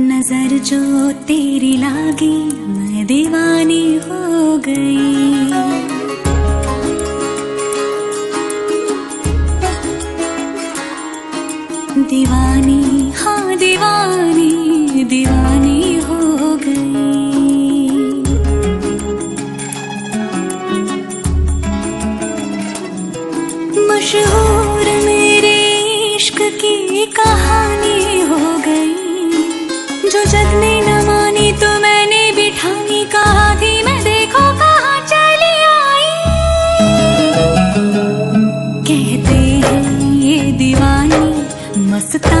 नज़र जो तेरी लागी, मैं दीवानी हो गई। दीवानी हाँ दीवानी दीवानी हो गई। मशहूर मेरे इश्क की कहा जग में न मानी तो मैंने बिठानी कहा थी मैं देखो कहा चली आई। कहते हैं ये दीवानी मस्ता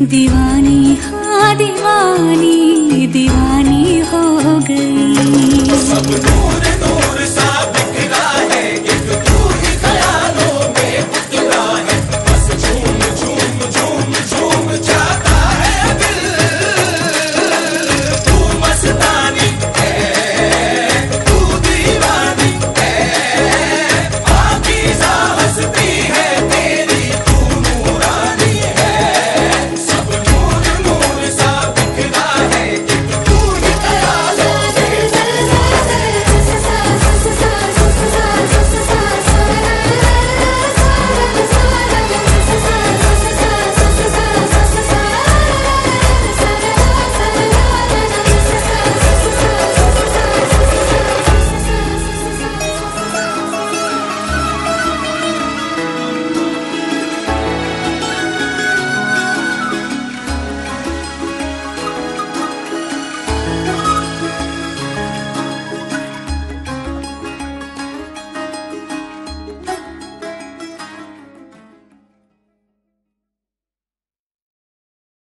दीवानी हाँ दीवानी दीवानी हो गई।